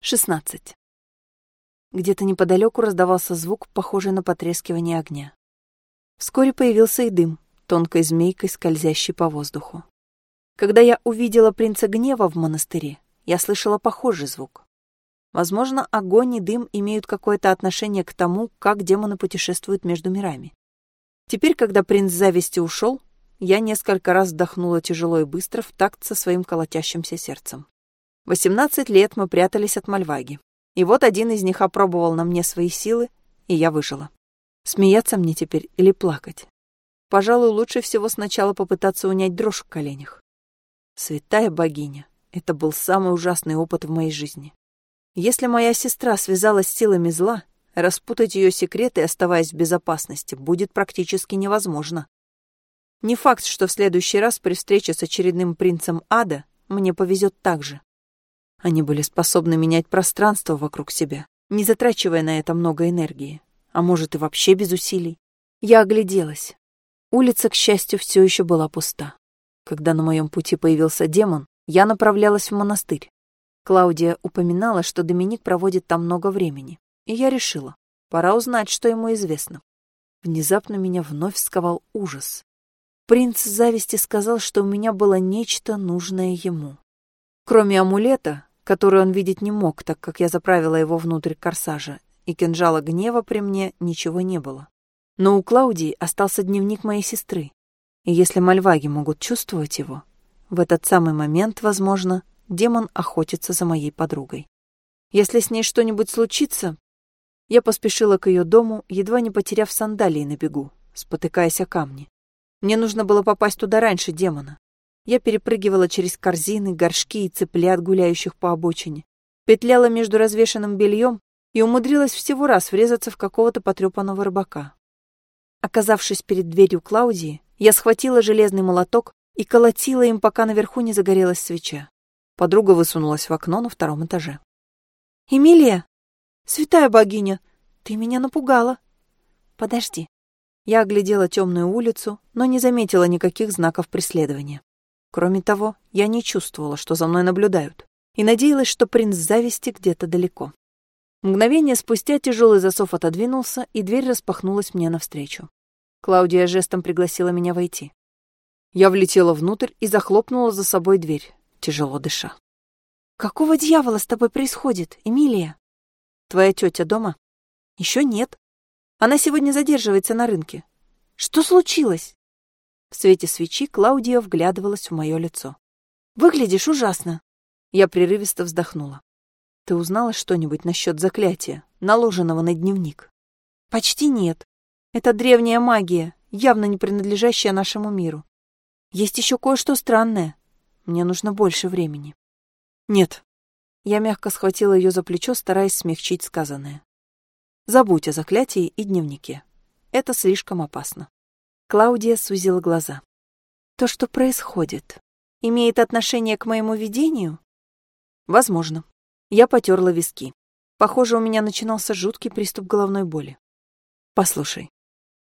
16. Где-то неподалеку раздавался звук, похожий на потрескивание огня. Вскоре появился и дым, тонкой змейкой, скользящей по воздуху. Когда я увидела принца гнева в монастыре, я слышала похожий звук. Возможно, огонь и дым имеют какое-то отношение к тому, как демоны путешествуют между мирами. Теперь, когда принц зависти ушел, я несколько раз вдохнула тяжело и быстро в такт со своим колотящимся сердцем. Восемнадцать лет мы прятались от Мальваги. И вот один из них опробовал на мне свои силы, и я выжила. Смеяться мне теперь или плакать? Пожалуй, лучше всего сначала попытаться унять дрожь в коленях. Святая богиня, это был самый ужасный опыт в моей жизни. Если моя сестра связалась с силами зла, распутать ее секреты, оставаясь в безопасности, будет практически невозможно. Не факт, что в следующий раз при встрече с очередным принцем ада мне повезет так же. Они были способны менять пространство вокруг себя, не затрачивая на это много энергии, а может и вообще без усилий. Я огляделась. Улица, к счастью, все еще была пуста. Когда на моем пути появился демон, я направлялась в монастырь. Клаудия упоминала, что Доминик проводит там много времени, и я решила, пора узнать, что ему известно. Внезапно меня вновь сковал ужас. Принц зависти сказал, что у меня было нечто нужное ему. Кроме амулета, который он видеть не мог, так как я заправила его внутрь корсажа, и кинжала гнева при мне ничего не было. Но у Клаудии остался дневник моей сестры, и если мальваги могут чувствовать его, в этот самый момент, возможно, демон охотится за моей подругой. Если с ней что-нибудь случится... Я поспешила к ее дому, едва не потеряв сандалии на бегу, спотыкаясь о камни. Мне нужно было попасть туда раньше демона. Я перепрыгивала через корзины, горшки и цыплят, гуляющих по обочине, петляла между развешанным бельем и умудрилась всего раз врезаться в какого-то потрепанного рыбака. Оказавшись перед дверью Клаудии, я схватила железный молоток и колотила им, пока наверху не загорелась свеча. Подруга высунулась в окно на втором этаже. «Эмилия! Святая богиня! Ты меня напугала!» «Подожди». Я оглядела темную улицу, но не заметила никаких знаков преследования. Кроме того, я не чувствовала, что за мной наблюдают, и надеялась, что принц зависти где-то далеко. Мгновение спустя тяжелый засов отодвинулся, и дверь распахнулась мне навстречу. Клаудия жестом пригласила меня войти. Я влетела внутрь и захлопнула за собой дверь, тяжело дыша. «Какого дьявола с тобой происходит, Эмилия?» «Твоя тетя дома?» «Еще нет. Она сегодня задерживается на рынке. Что случилось?» В свете свечи Клаудия вглядывалась в мое лицо. «Выглядишь ужасно!» Я прерывисто вздохнула. «Ты узнала что-нибудь насчет заклятия, наложенного на дневник?» «Почти нет. Это древняя магия, явно не принадлежащая нашему миру. Есть еще кое-что странное. Мне нужно больше времени». «Нет». Я мягко схватила ее за плечо, стараясь смягчить сказанное. «Забудь о заклятии и дневнике. Это слишком опасно. Клаудия сузила глаза. То, что происходит, имеет отношение к моему видению? Возможно. Я потерла виски. Похоже, у меня начинался жуткий приступ головной боли. Послушай,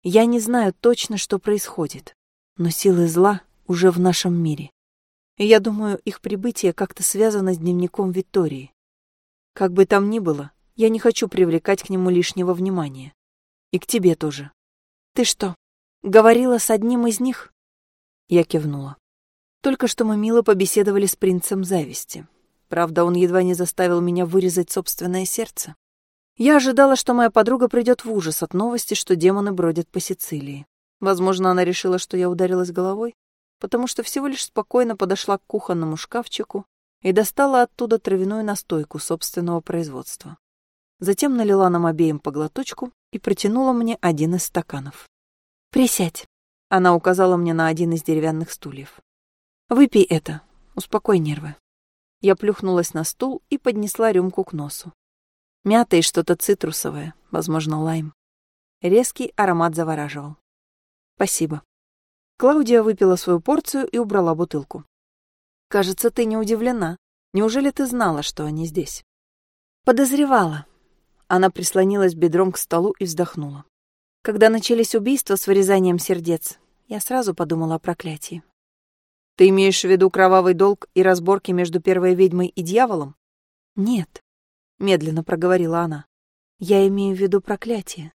я не знаю точно, что происходит, но силы зла уже в нашем мире. И я думаю, их прибытие как-то связано с дневником Виктории. Как бы там ни было, я не хочу привлекать к нему лишнего внимания. И к тебе тоже. Ты что, Говорила с одним из них? Я кивнула. Только что мы мило побеседовали с принцем зависти. Правда, он едва не заставил меня вырезать собственное сердце. Я ожидала, что моя подруга придет в ужас от новости, что демоны бродят по Сицилии. Возможно, она решила, что я ударилась головой, потому что всего лишь спокойно подошла к кухонному шкафчику и достала оттуда травяную настойку собственного производства. Затем налила нам обеим по глоточку и протянула мне один из стаканов. «Присядь», — она указала мне на один из деревянных стульев. «Выпей это, успокой нервы». Я плюхнулась на стул и поднесла рюмку к носу. Мята и что-то цитрусовое, возможно, лайм. Резкий аромат завораживал. «Спасибо». Клаудия выпила свою порцию и убрала бутылку. «Кажется, ты не удивлена. Неужели ты знала, что они здесь?» «Подозревала». Она прислонилась бедром к столу и вздохнула. Когда начались убийства с вырезанием сердец, я сразу подумала о проклятии. Ты имеешь в виду кровавый долг и разборки между первой ведьмой и дьяволом? Нет. медленно проговорила она. Я имею в виду проклятие.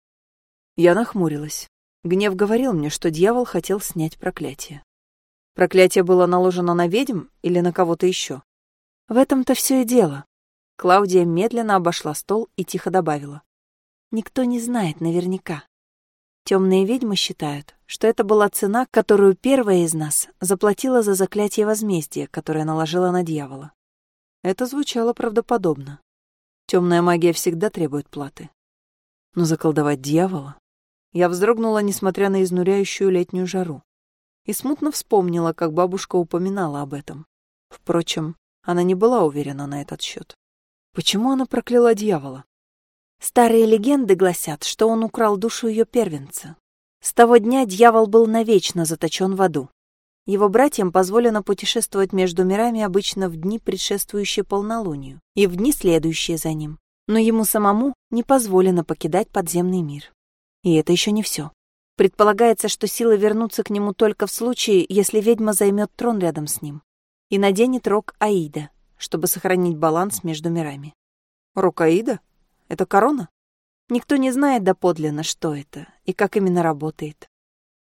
Я нахмурилась. Гнев говорил мне, что дьявол хотел снять проклятие. Проклятие было наложено на ведьм или на кого-то еще? В этом-то все и дело. Клаудия медленно обошла стол и тихо добавила. Никто не знает наверняка. Темные ведьмы считают, что это была цена, которую первая из нас заплатила за заклятие возмездия, которое наложила на дьявола. Это звучало правдоподобно. Темная магия всегда требует платы. Но заколдовать дьявола? Я вздрогнула, несмотря на изнуряющую летнюю жару. И смутно вспомнила, как бабушка упоминала об этом. Впрочем, она не была уверена на этот счет. Почему она прокляла дьявола? Старые легенды гласят, что он украл душу ее первенца. С того дня дьявол был навечно заточен в аду. Его братьям позволено путешествовать между мирами обычно в дни, предшествующие полнолунию, и в дни, следующие за ним. Но ему самому не позволено покидать подземный мир. И это еще не все. Предполагается, что силы вернутся к нему только в случае, если ведьма займет трон рядом с ним и наденет рог Аида, чтобы сохранить баланс между мирами. Рог Аида? Это корона? Никто не знает доподлинно, что это и как именно работает.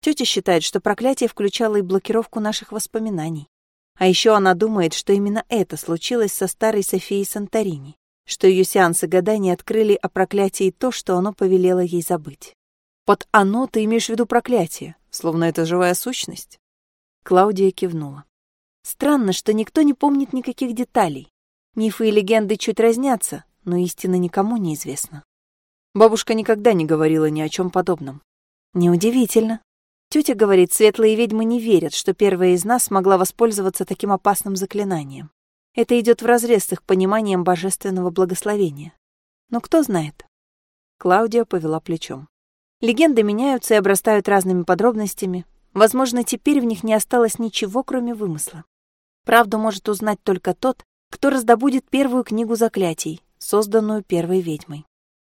Тетя считает, что проклятие включало и блокировку наших воспоминаний. А еще она думает, что именно это случилось со старой Софией Санторини, что ее сеансы гадания открыли о проклятии то, что оно повелело ей забыть. Под «оно» ты имеешь в виду проклятие, словно это живая сущность?» Клаудия кивнула. «Странно, что никто не помнит никаких деталей. Мифы и легенды чуть разнятся, но истина никому не известна. Бабушка никогда не говорила ни о чем подобном. Неудивительно. Тетя говорит, светлые ведьмы не верят, что первая из нас могла воспользоваться таким опасным заклинанием. Это идет вразрез с их пониманием божественного благословения. Но кто знает? Клаудия повела плечом. Легенды меняются и обрастают разными подробностями. Возможно, теперь в них не осталось ничего, кроме вымысла. Правду может узнать только тот, кто раздобудет первую книгу заклятий, созданную первой ведьмой.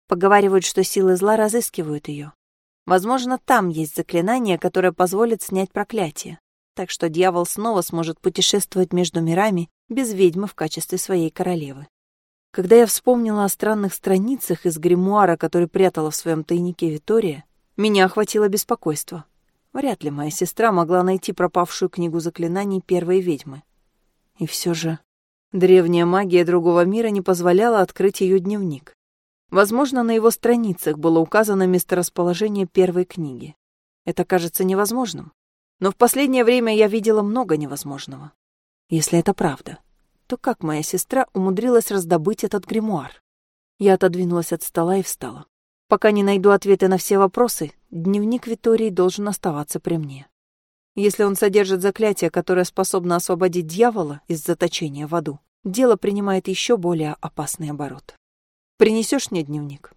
Поговаривают, что силы зла разыскивают ее. Возможно, там есть заклинание, которое позволит снять проклятие. Так что дьявол снова сможет путешествовать между мирами без ведьмы в качестве своей королевы. Когда я вспомнила о странных страницах из гримуара, который прятала в своем тайнике Витория, меня охватило беспокойство. Вряд ли моя сестра могла найти пропавшую книгу заклинаний первой ведьмы. И все же древняя магия другого мира не позволяла открыть ее дневник. Возможно, на его страницах было указано месторасположение первой книги. Это кажется невозможным. Но в последнее время я видела много невозможного. Если это правда то как моя сестра умудрилась раздобыть этот гримуар? Я отодвинулась от стола и встала. Пока не найду ответы на все вопросы, дневник Витории должен оставаться при мне. Если он содержит заклятие, которое способно освободить дьявола из заточения в аду, дело принимает еще более опасный оборот. Принесешь мне дневник?